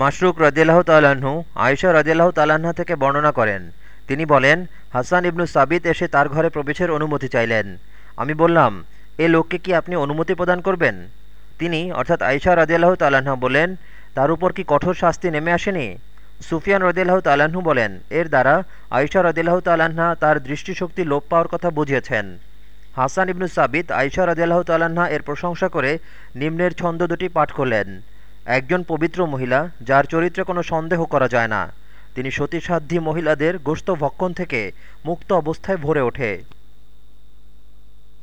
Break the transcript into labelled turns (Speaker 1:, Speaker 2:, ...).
Speaker 1: মাসরুক রদিয়াল্লাহ তাল্লাহ্ন আয়েশা রদিয়াল্লাহ তাল্লাহ্না থেকে বর্ণনা করেন। তিনি বলেন, হাসান ইবনু সাবিত এসে তার ঘরে প্রবেশের অনুমতি চাইলেন। আমি বললাম, এ লোককে কি আপনি অনুমতি প্রদান করবেন? তিনি, অর্থাৎ আয়েশা রদিয়াল্লাহ তাল্লাহ্না বলেন, তার উপর কি কঠোর শাস্তি নেমে আসেনি? সুফিয়ান রদিয়াল্লাহ তাল্লাহ্ন বলেন, এর দ্বারা আয়েশা রদিয়াল্লাহ তাল্লাহ্না তার দৃষ্টিশক্তি লোপ পাওয়ার কথা বুঝিয়েছেন। হাসান ইবনু সাবিত আয়েশা রদিয়াল্লাহ তাল্লাহ্না এর প্রশংসা করে নিম্নের ছন্দ দুটি পাঠ করলেন। একজন পবিত্র মহিলা, যার চরিত্রে কোনো সন্দেহ করা যায় না। তিনি সতীসাধ্যী মহিলাদের গোস্ত ভক্ষণ থেকে মুক্ত অবস্থায় ভরে ওঠে।